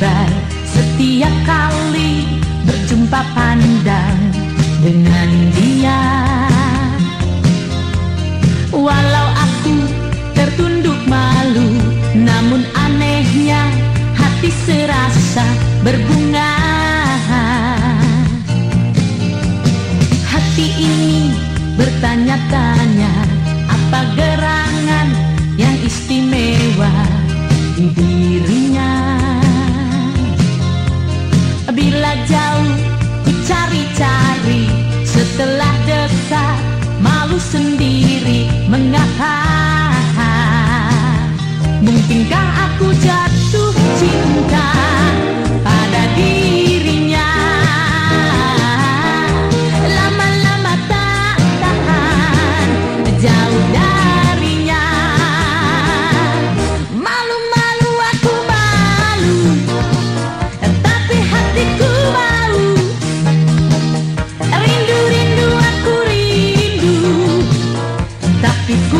berdebar-debar Setiap kali berjumpa pandang dengan dia. Walau aku tertunduk malu Namun anehnya hati serasa berbunga. Hati ini bertanya-tanya Apa Bila jauh ku cari-cari. Setelah dekat malu sendiri. Mengapa? Mungkinkah Tapi ku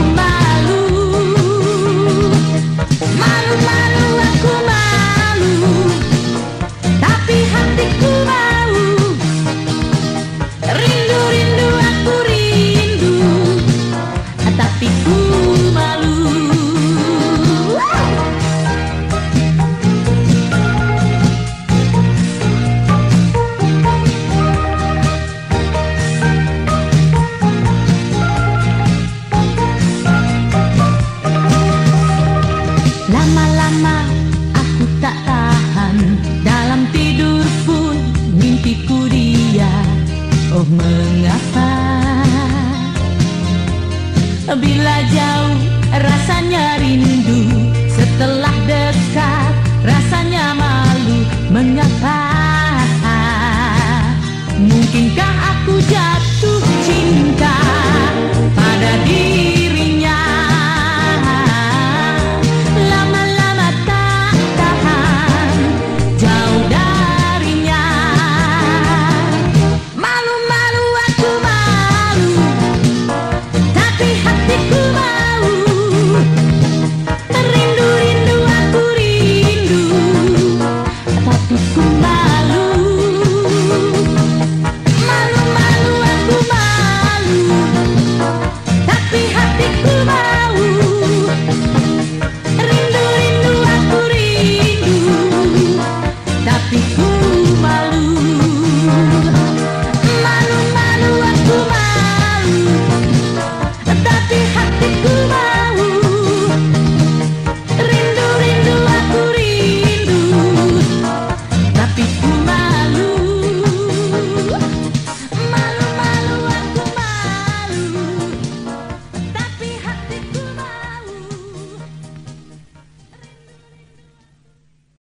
Lama-lama aku tak tahan. Dalam tidur pun mimpiku dia. Oh mengapa? Bila jauh